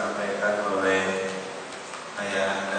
estar meditando de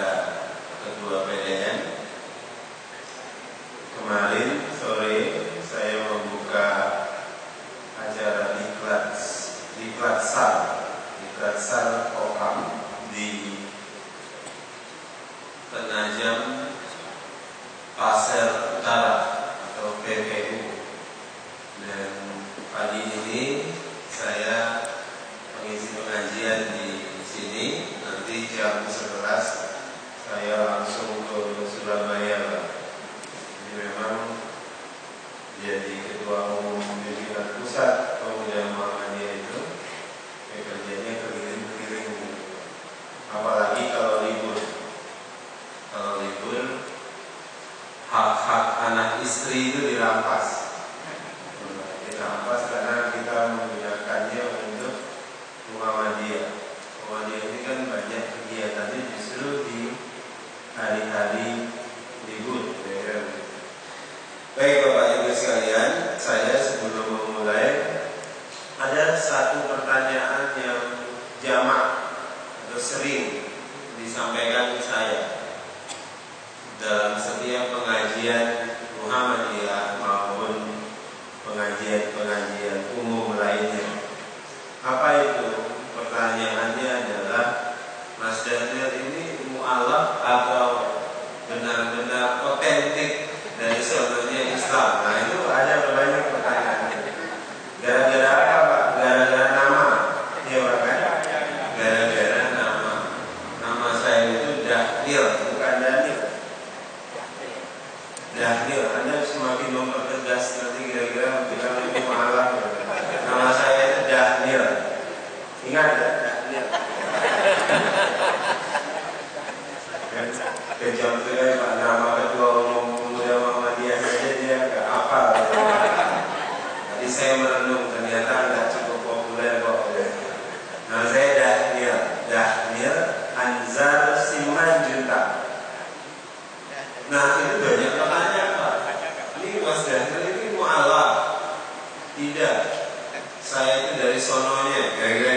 Tidak, saya itu dari sononya, kira-kira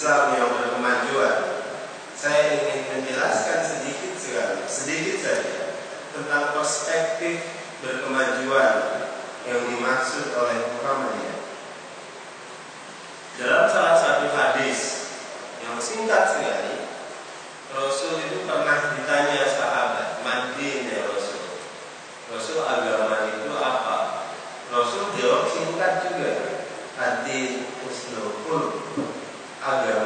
Islam yang berkemajuan. Saya ingin menjelaskan sedikit sekali, sedikit saja tentang perspektif berkemajuan yang dimaksud oleh Muhammadiyah. Dalam salah satu hadis yang singkat sekali, Rasul itu pernah ditanya sahabat, "Mandi ya Rasul. Rasul agamanya had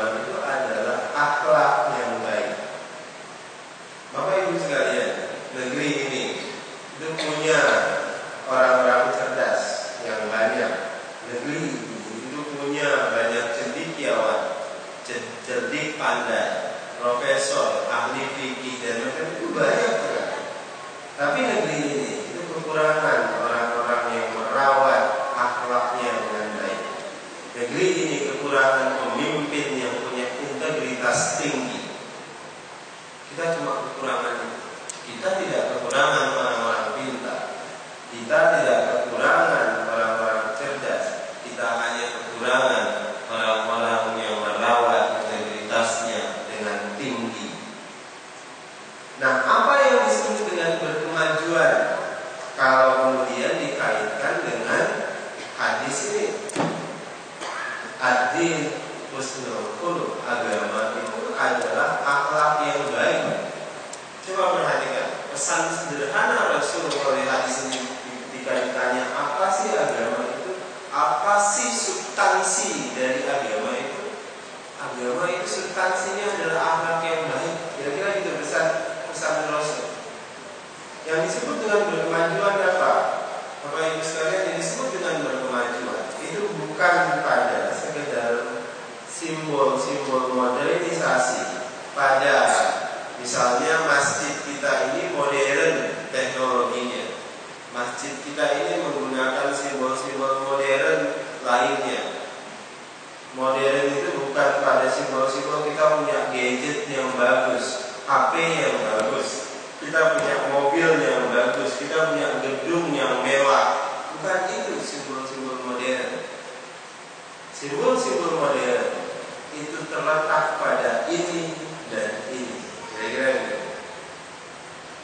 Simbol-simbol modern itu terletak pada ini dan ini. Kira-kira begitu.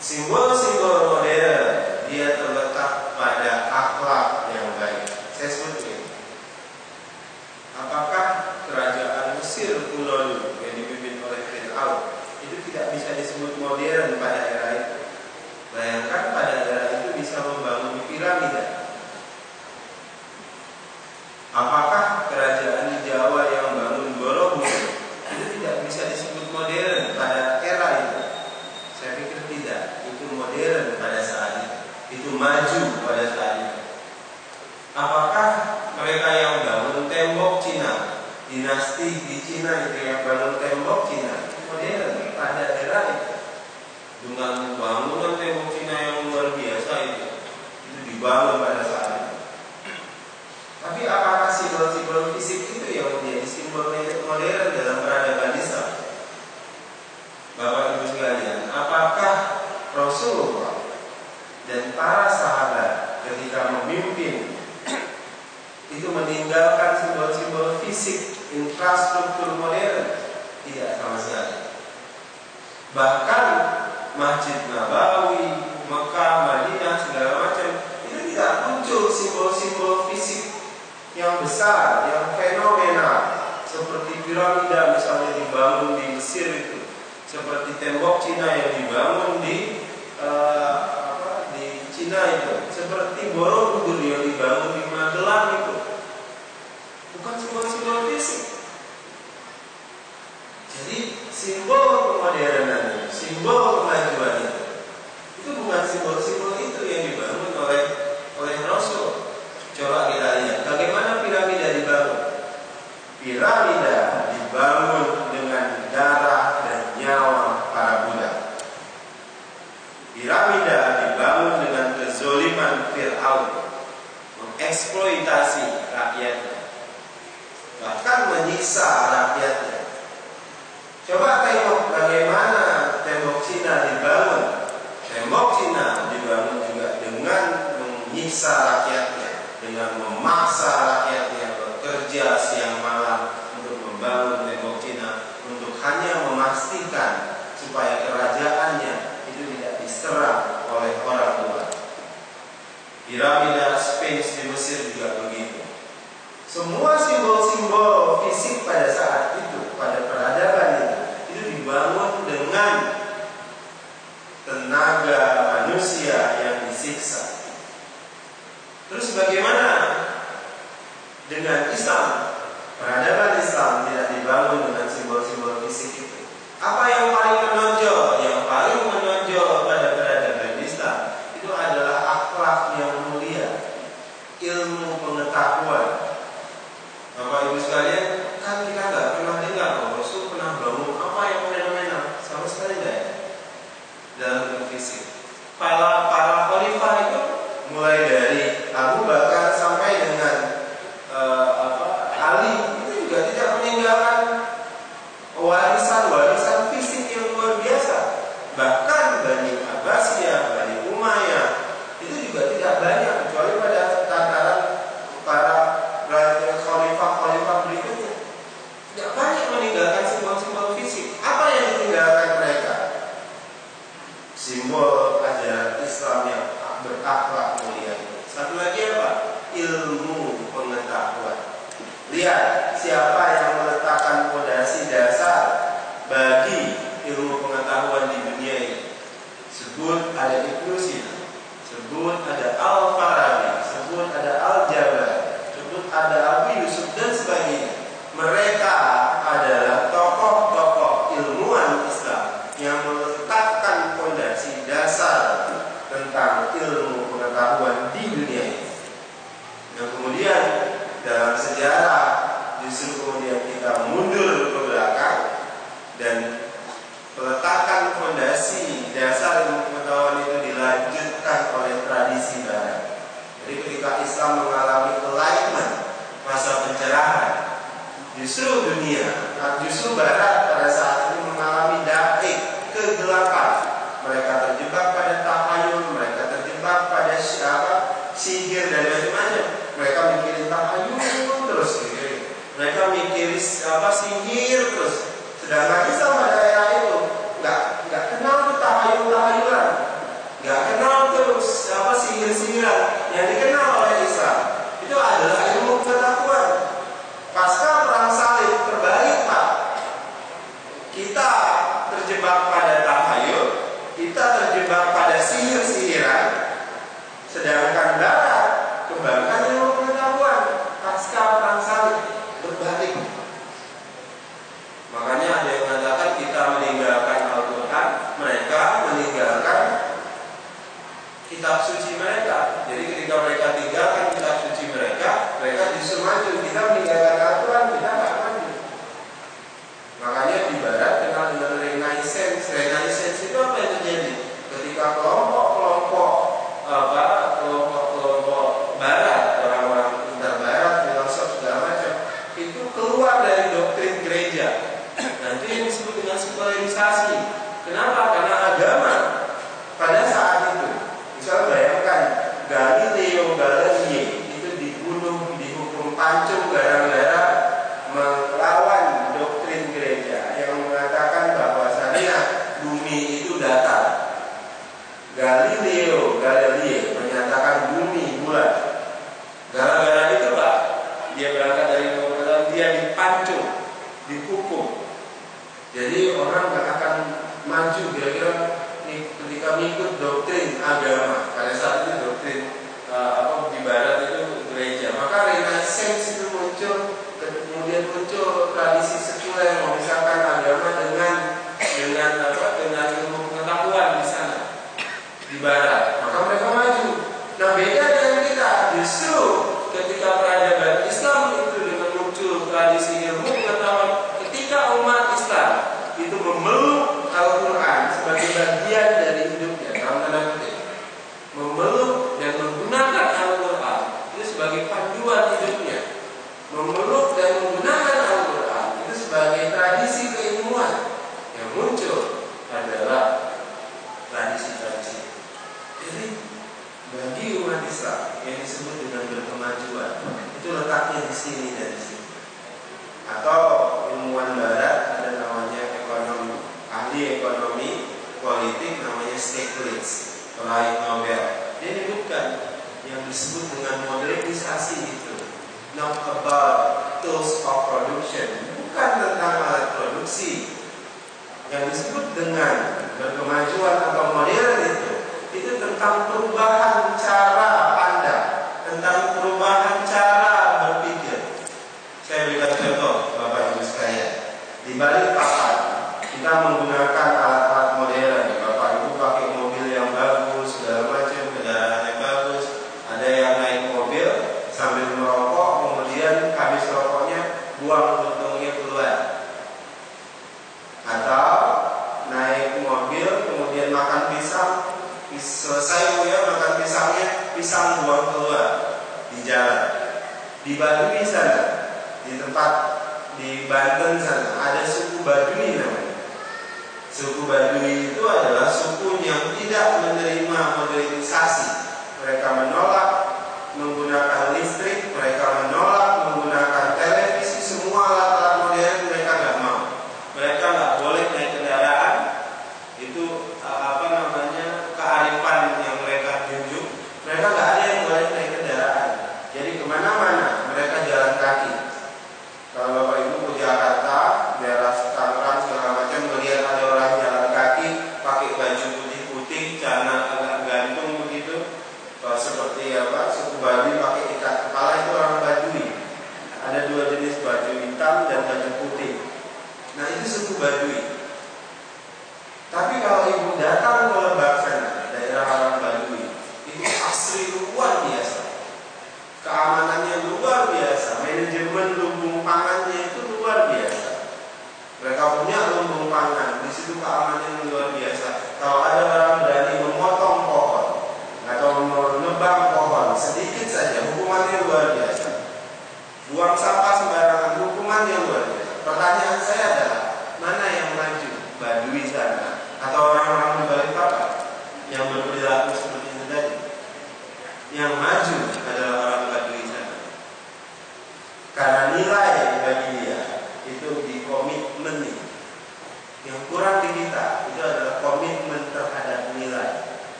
Simbol-simbol modern dia terletak pada akhlak yang baik. Saya sebut ini. Apakah kerajaan Mesir kuno yang dipimpin oleh Fir'aun itu tidak bisa disebut modern pada era infrastruktur modern tidak sama sekali. Bahkan Masjid Nabawi, Mekah, Madinah, segala macam itu tidak muncul simbol-simbol fisik yang besar, yang fenomenal seperti piramida misalnya dibangun di Mesir itu, seperti tembok Cina yang dibangun di uh, apa, di Cina itu, seperti Borobudur yang dibangun di Magelang itu, bukan simbol-simbol fisik simbol kemodernannya, simbol kemajuan Itu itu bukan simbol-simbol itu yang dibangun oleh oleh Rasul. Coba kita lihat bagaimana piramida dibangun. Piramida dibangun dengan darah dan nyawa para budak. Piramida dibangun dengan kezoliman Fir'aun mengeksploitasi rakyatnya bahkan menyiksa but sebagai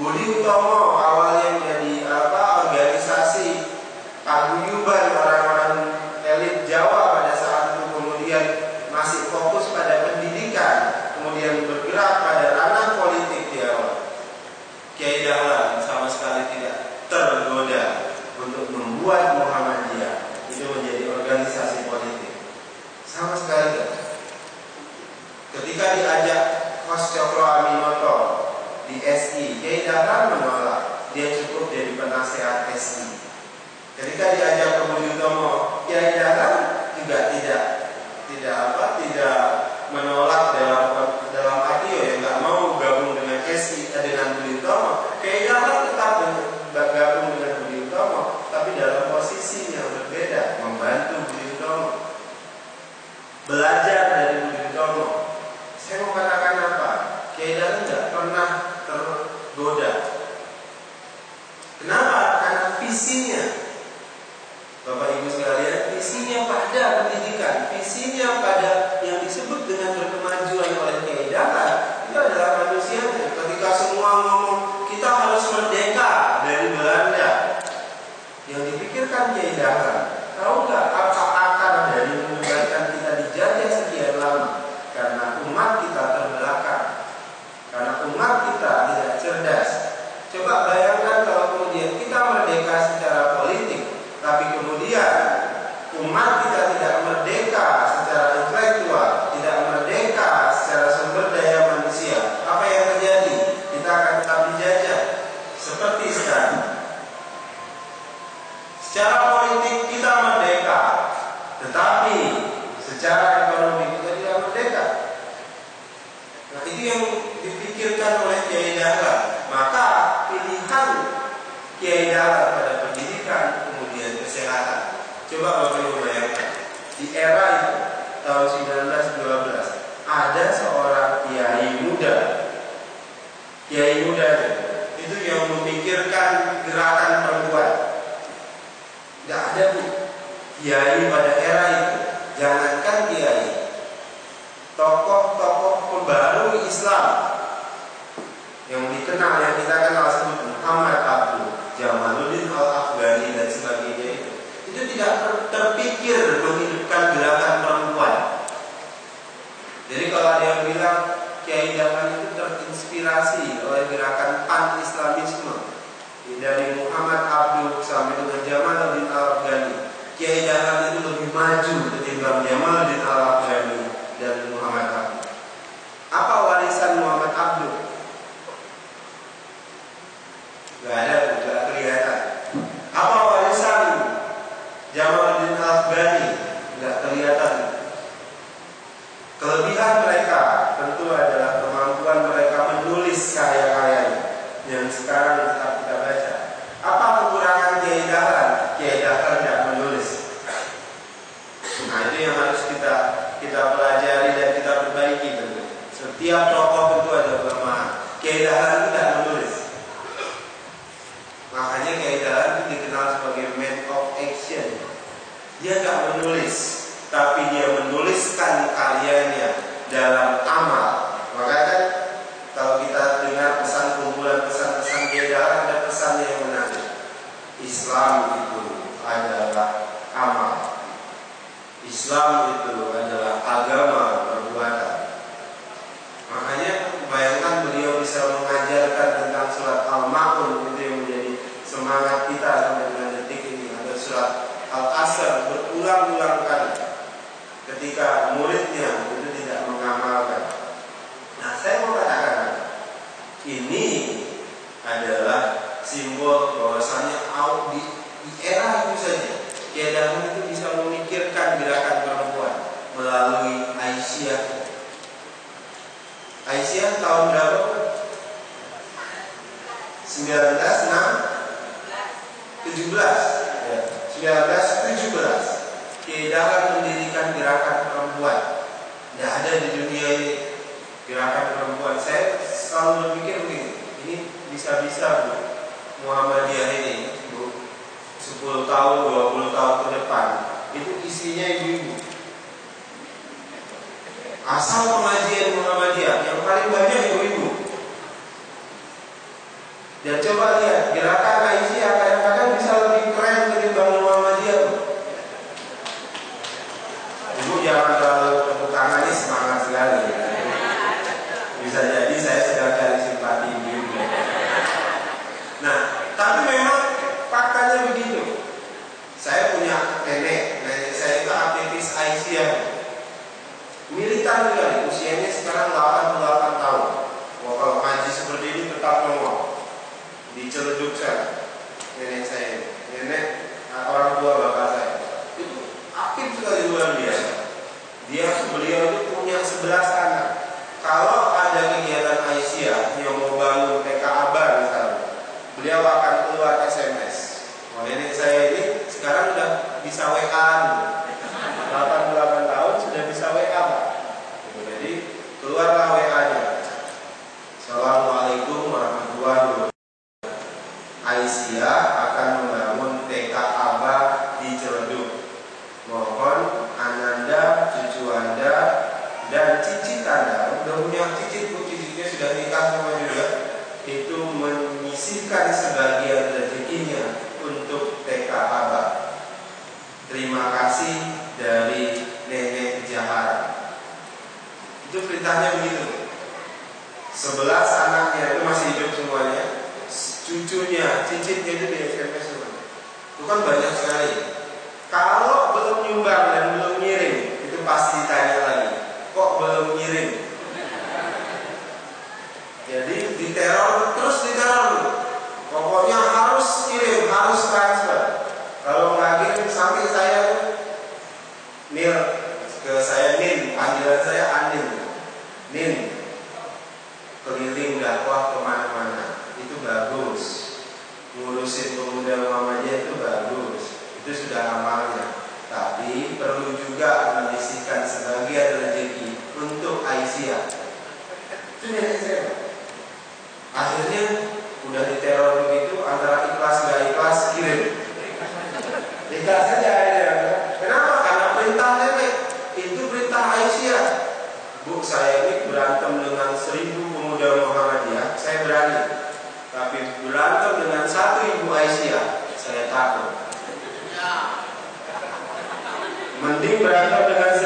kò rí ń tọ́ mọ́ ọ̀pá. Islam. Yang dikenal yang kita kenal seperti Muhammad Abu Jamaluddin Al Afghani dan sebagainya itu itu tidak terpikir menghidupkan gerakan perempuan. Jadi kalau ada yang bilang Kiai Jamal itu terinspirasi oleh gerakan pan Islamisme dari Muhammad Abdul sampai dengan Jamaluddin Al Afghani, Kiai Jamal itu lebih maju. tahun, 20 tahun ke depan itu isinya ibu-ibu. Asal pengajian Muhammadiyah yang paling banyak ibu-ibu. Dan coba lihat Brother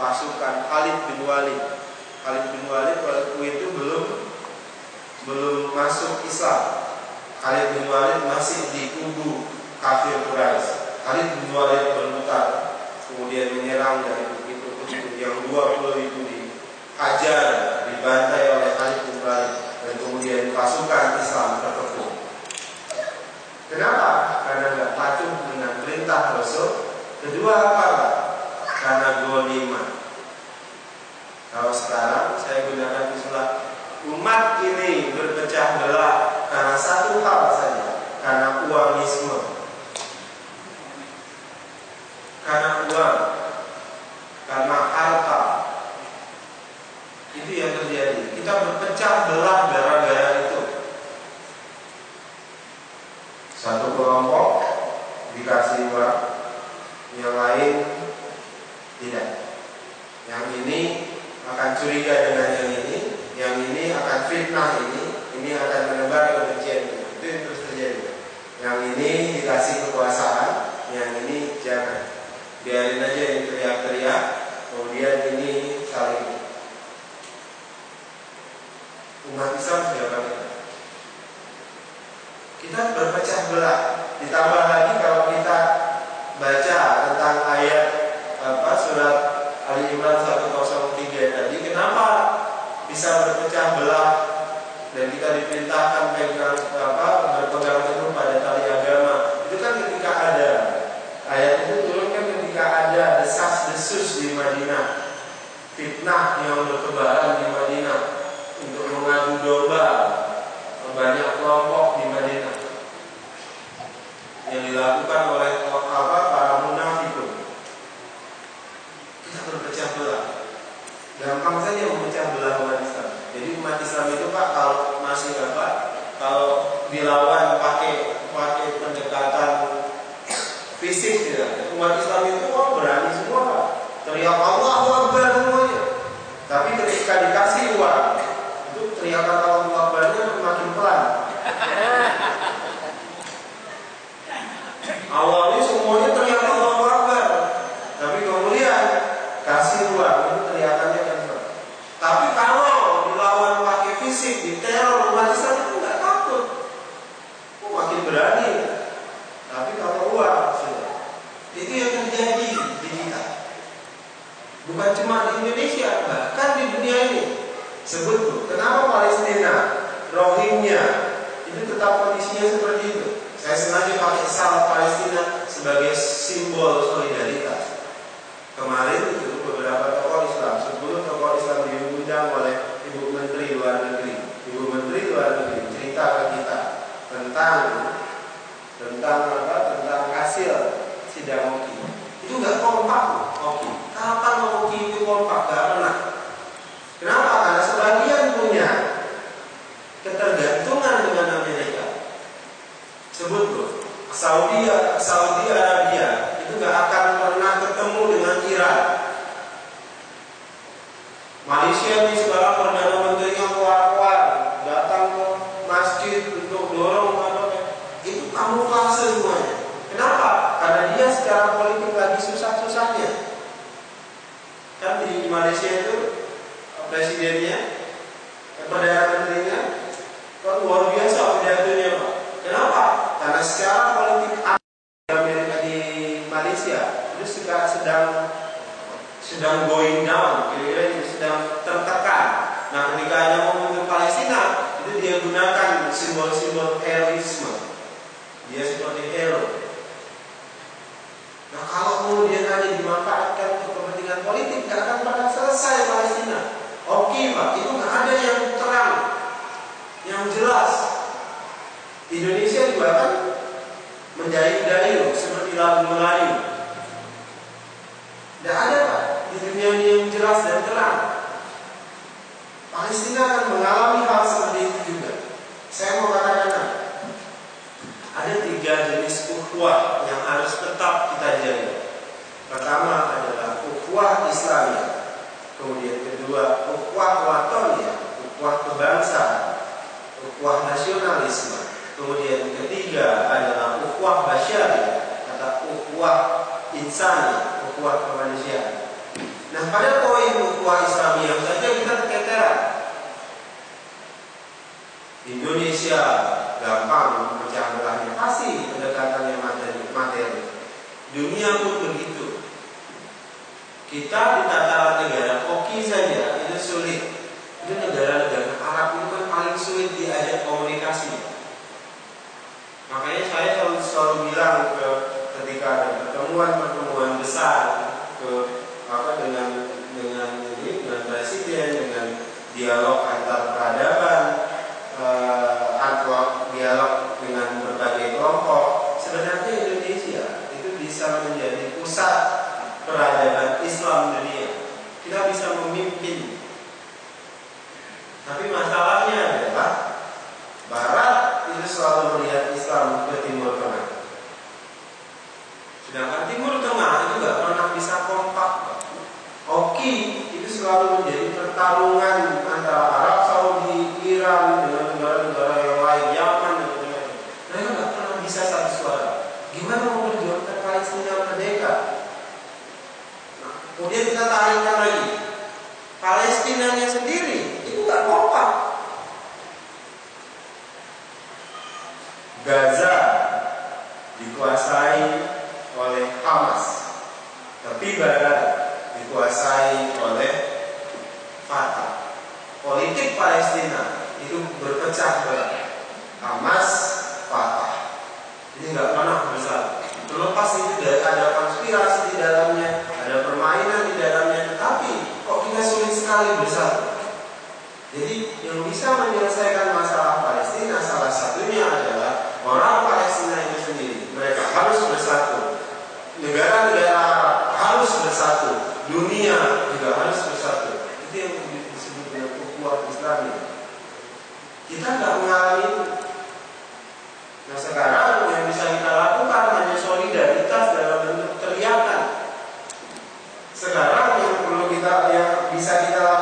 pasukan Khalid bin Walid. Khalid bin Walid waktu itu belum belum masuk Islam. Khalid bin Walid masih di kubu kafir Quraisy. Khalid bin Walid berputar kemudian menyerang dari bukit-bukit yang 20 itu dihajar, dibantai oleh Khalid bin Walid dan kemudian pasukan Islam terkepung. Kenapa? Karena nggak patuh dengan perintah Rasul. Kedua, apa? karena golima. Kalau sekarang saya gunakan istilah umat ini berpecah belah karena satu hal saja, karena uang akan curiga dengan yang ini, yang ini akan fitnah ini, ini akan menebar kebencian itu yang terus terjadi. Yang ini dikasih kekuasaan, yang ini jangan. Biarin aja yang teriak-teriak, kemudian ini saling umat Islam siapa kita? Kita berpecah belah. Ditambah lagi kalau kita baca tentang ayat apa surat Ali Imran 103 tadi, kenapa bisa berpecah belah dan kita diperintahkan pegang apa berpegang teguh pada tali agama. Itu kan ketika ada. Ayat itu turun kan ketika ada desas desus di Madinah. Fitnah yang berkebaran di Madinah. Untuk mengadu domba. Banyak kelompok di Madinah yang dilakukan oleh apa para munafikun kita berpecah belah gampang saja memecah belah umat Islam jadi umat Islam itu pak kalau masih apa kalau dilawan pakai pakai pendekatan fisik tidak umat Islam itu oh, berani semua pak teriak Allah Akbar semuanya tapi ketika dikasih uang teriakan Allah Akbarnya makin pelan. Awalnya semuanya teriak Allah Akbar tapi kemudian kasih uang itu teriakannya kencang tapi kalau dilawan pakai fisik diteror umat Islam itu nggak takut. Oh, makin berani. Tapi kalau uang sudah. Itu yang terjadi di kita. Bukan cuma di Indonesia bahkan di dunia ini sebut kenapa Palestina Rohingya itu tetap kondisinya seperti itu saya sengaja pakai salah Palestina sebagai simbol solidaritas. Kemarin itu beberapa tokoh Islam, 10 tokoh Islam diundang oleh Ibu Menteri Luar Negeri. Ibu Menteri Luar Negeri cerita ke kita tentang tentang apa? Tentang hasil sidang Oki. Itu nggak kompak, Oki. Kapan Oki itu kompak? Gak pernah. Kenapa? Karena sebagian punya ketergantungan dengan Amerika sebut bro Saudi Saudi Arabia itu nggak akan pernah ketemu dengan Iran. Malaysia ini sekarang perdana menterinya keluar-keluar datang ke masjid untuk dorong apa itu kamuflase semuanya. Kenapa? Karena dia secara politik lagi susah-susahnya. Kan di Malaysia itu presidennya perdana menterinya kan luar biasa karena secara politik Amerika di Malaysia itu sedang sedang sedang going down, kira-kira itu sedang tertekan. Nah, ketika ada momen Palestina, itu dia gunakan simbol-simbol heroisme. Dia seperti hero. Nah, kalau kemudian hanya dimanfaatkan untuk kepentingan politik, tidak akan pernah selesai Palestina. Oke, Pak, itu nggak ada yang terang, yang jelas. Indonesia juga kan menjadi dayu seperti lagu Melayu. Tidak ada Pak di dunia ini yang jelas dan terang. Palestina akan mengalami hal seperti itu juga. Saya mau katakan ada tiga jenis ukhuwah yang harus tetap kita jaga. Pertama adalah ukhuwah Islamiyah. Kemudian kedua ukhuwah watoniyah, ukhuwah kebangsaan, ukhuwah nasionalisme. Kemudian ketiga adalah ukhuwah basyariah atau ukhuwah insani, ukhuwah kemanusiaan. Nah pada poin ukhuwah Islamiyah saja kita keteteran. Indonesia gampang memecah belahnya pasti pendekatannya materi, materi. Dunia pun begitu. Kita di tataran negara oki saja itu sulit. Itu negara-negara Arab itu kan paling sulit diajak komunikasi. Makanya Isso é aqui dá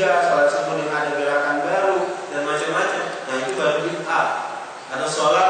ketiga, sholat subuh dengan ada gerakan baru dan macam-macam. Nah itu baru bid'ah. Atau sholat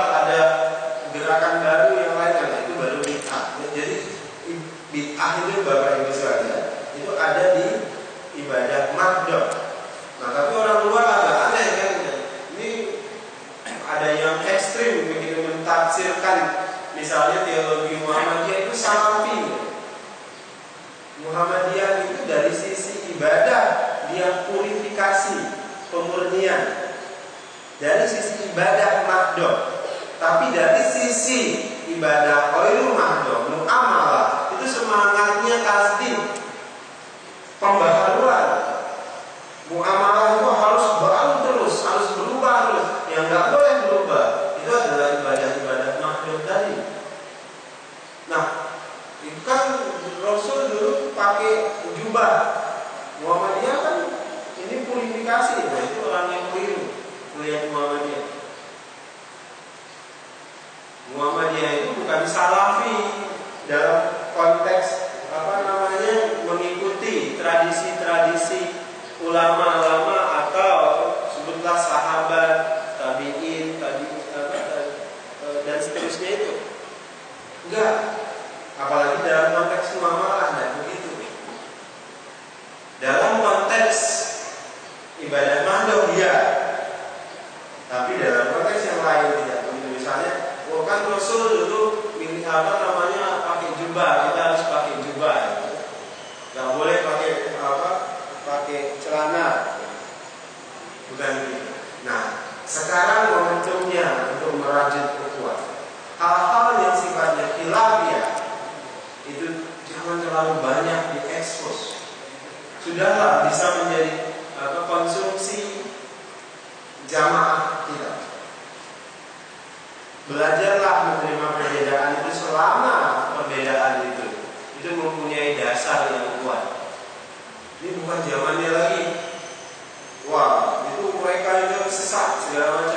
Tapi dari sisi ibadah kalau itu mereka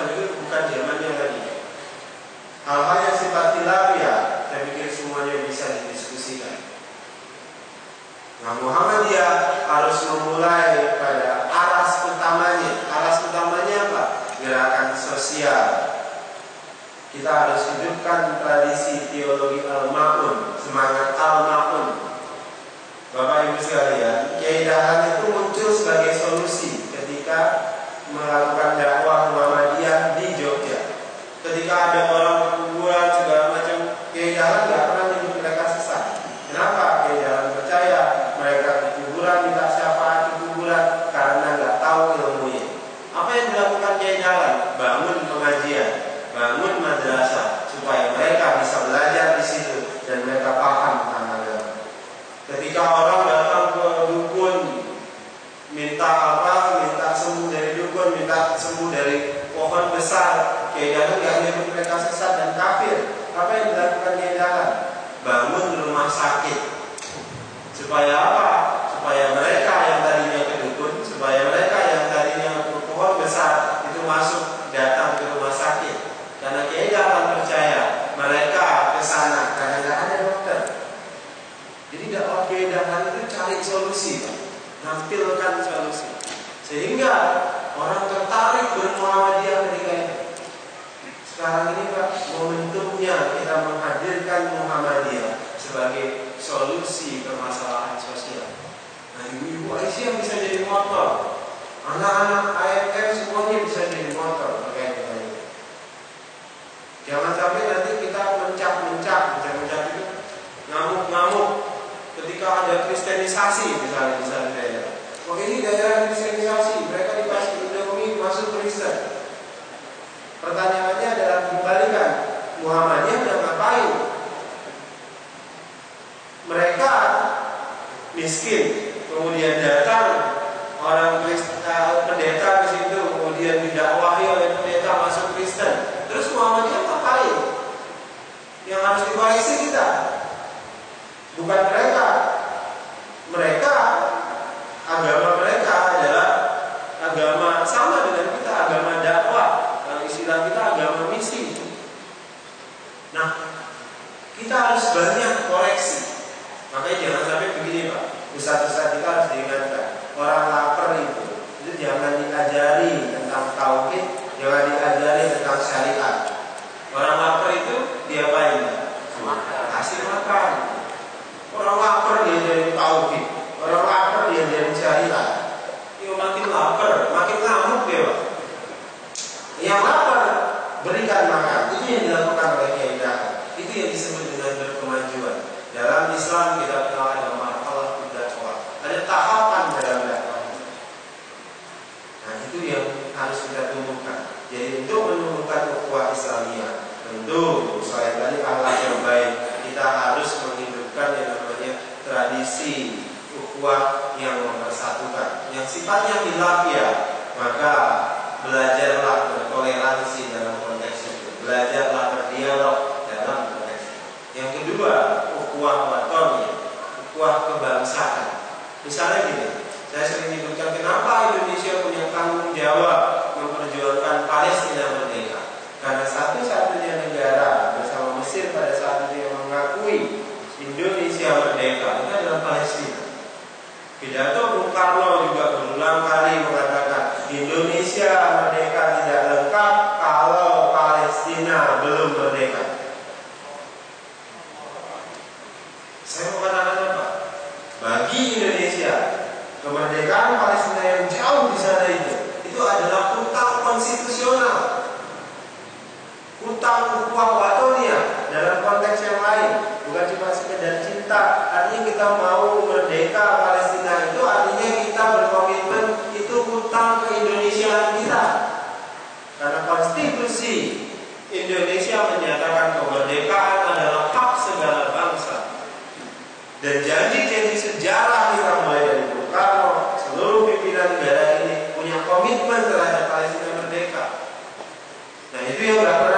piedra,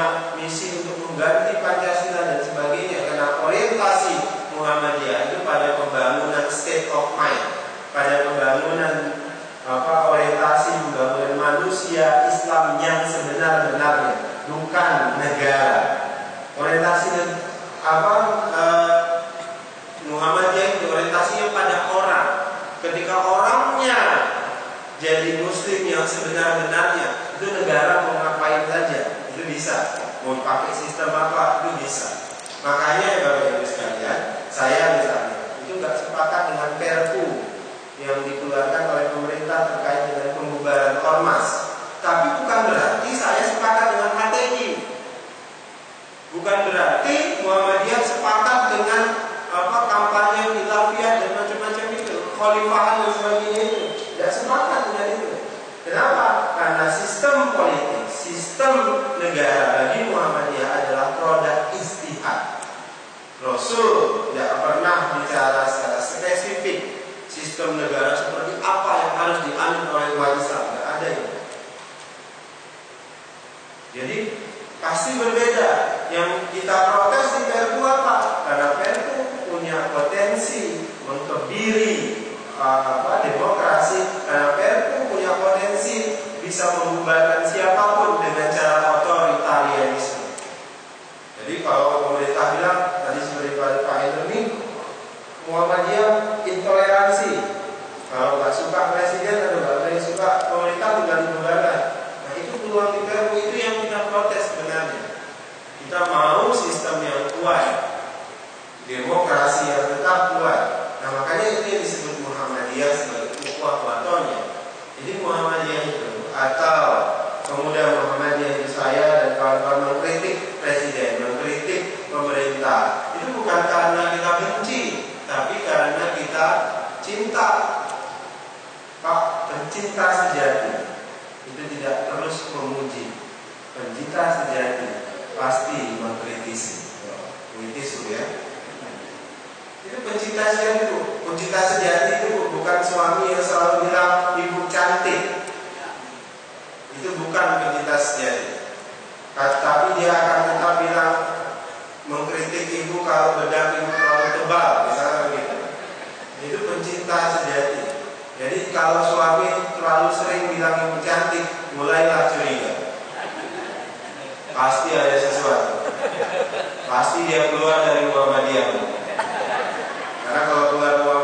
punya misi untuk mengganti Pancasila dan sebagainya. Karena orientasi Muhammadiyah itu pada pembangunan state of mind, pada pembangunan apa orientasi pembangunan manusia Islam yang sebenar-benarnya bukan negara orientasi apa uh, Muhammadiyah itu orientasinya pada orang ketika orangnya jadi muslim yang sebenar-benarnya itu negara mau ngapain saja itu bisa mau apa itu bisa makanya ya Bapak Ibu sekalian saya misalnya itu nggak sepakat dengan Perpu yang dikeluarkan oleh pemerintah terkait dengan pembubaran ormas. Tapi bukan berarti saya sepakat dengan HTI. Bukan berarti Muhammadiyah sepakat dengan apa kampanye khilafiyah dan macam-macam itu, khalifahan dan sebagainya itu. Tidak sepakat dengan itu. Kenapa? Karena sistem politik, sistem negara bagi Muhammadiyah produk istihad. Rasul tidak pernah bicara secara spesifik sistem negara seperti apa yang harus dianut oleh Islam. Tidak ada itu. Jadi pasti berbeda. Yang kita protes di Perpu apa karena Perpu punya potensi mengkebiri uh, apa demokrasi. Karena Perpu punya potensi bisa membubarkan siapa pun dengan cara otoritarianisme jadi kalau pemerintah bilang tadi seperti Pak Henry Muhammadiyah intoleransi. Kalau nggak suka presiden atau nggak suka pemerintah tinggal dibubarkan. Nah itu peluang di Perpu itu yang kita protes sebenarnya. Kita mau sistem yang kuat, demokrasi yang tetap kuat. Nah makanya itu yang disebut Muhammadiyah sebagai ukhuwah watonya. Jadi Muhammadiyah itu atau kemudian Muhammadiyah itu saya dan kawan-kawan mengkritik presiden, mengkritik pemerintah. Itu bukan karena kita benci, tapi karena kita cinta. Pak pencinta sejati. Itu tidak terus memuji. Pencinta sejati pasti mengkritisi. Kritis ya. Itu pencinta sejati itu. Pencinta sejati suami yang selalu bilang ibu cantik. Itu bukan pencinta sejati tapi dia akan tetap bilang mengkritik ibu kalau bedak ibu terlalu tebal misalnya begitu. Itu pencinta sejati. Jadi kalau suami terlalu sering bilang ibu cantik mulailah curiga. Pasti ada sesuatu. Pasti dia keluar dari Muhammadiyah karena kalau keluar Muhammadiyah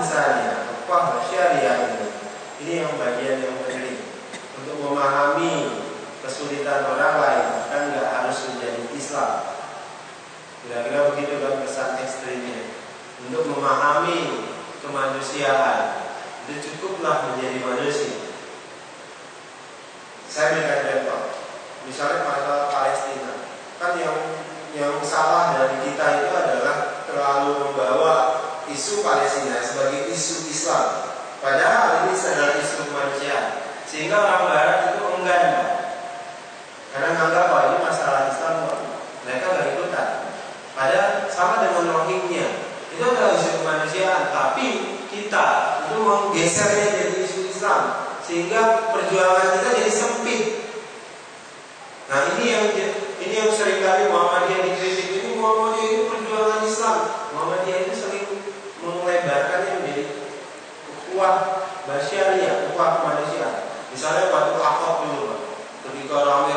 insania, Tokoh syariah ini. Ini yang bagian yang penting untuk memahami kesulitan orang lain kan nggak harus menjadi Islam. Kira-kira begitu kan pesan ekstrimnya. Untuk memahami kemanusiaan itu cukuplah menjadi manusia. Saya berikan contoh, misalnya masalah Palestina, kan yang yang salah dari kita itu adalah terlalu membantu isu Palestina sebagai isu Islam. Padahal ini adalah isu kemanusiaan. Sehingga orang Barat itu enggan karena menganggap bahwa ini masalah Islam mereka nggak ikutan. Ada sama dengan Rohingya itu adalah isu kemanusiaan, tapi kita itu menggesernya jadi isu Islam sehingga perjuangan kita jadi sempit. Nah ini yang Misalnya batu akok dulu, Ketika rame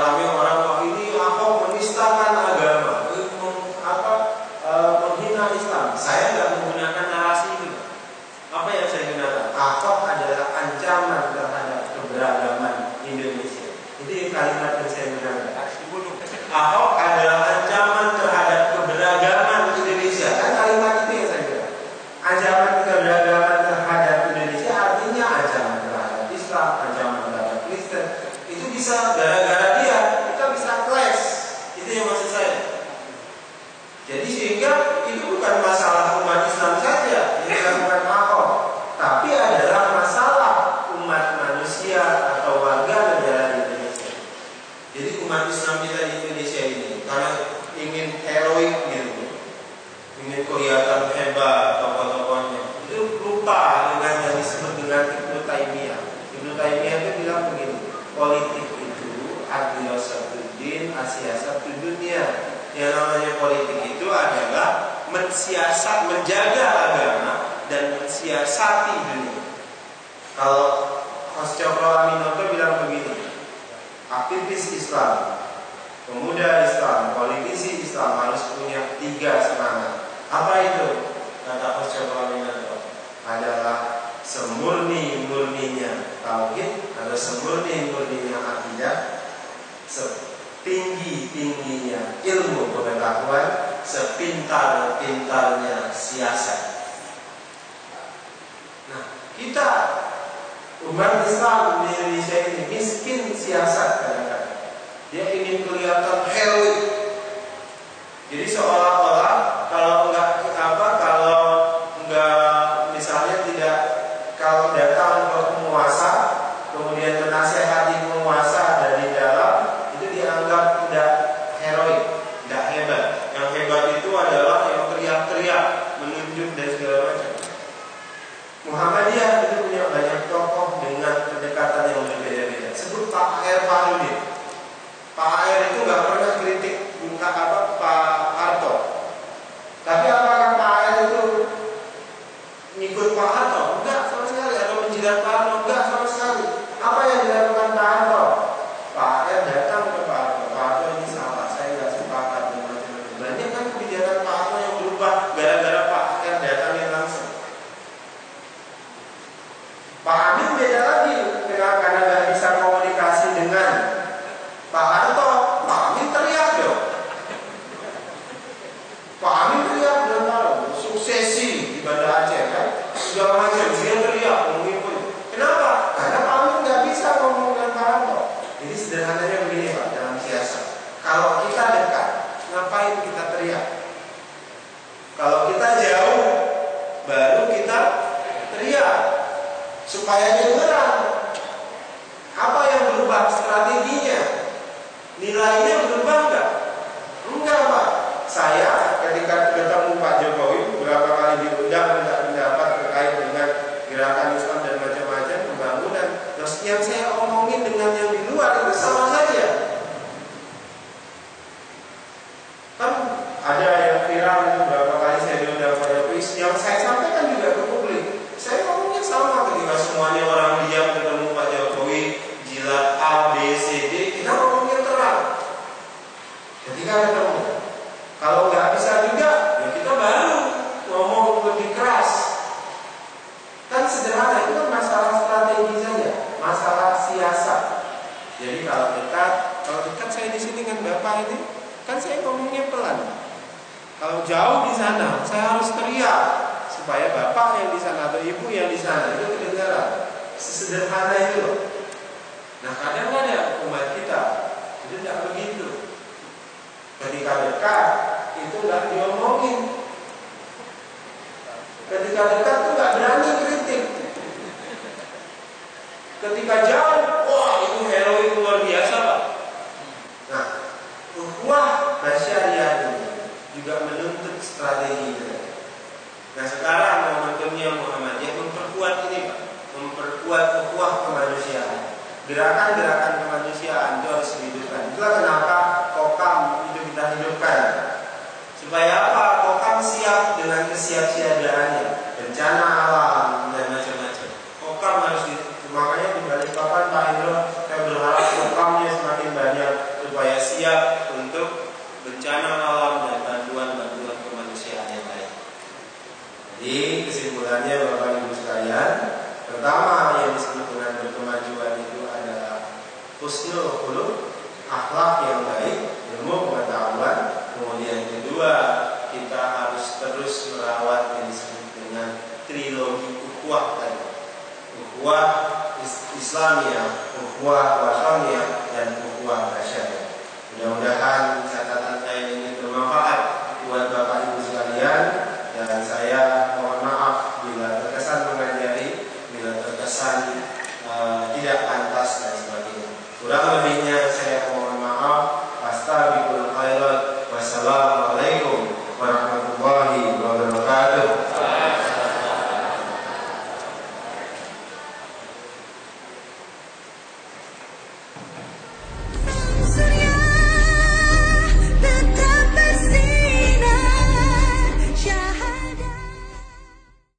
Islam, pemuda Islam, politisi Islam harus punya tiga semangat. Apa itu? Kata Ustaz adalah semurni-murninya tauhid atau semurni-murninya akidah, setinggi-tingginya ilmu pengetahuan, sepintar-pintarnya siasat. Nah, kita umat Islam di Indonesia ini miskin siasat kadang dia ingin kelihatan heroik. Jadi seolah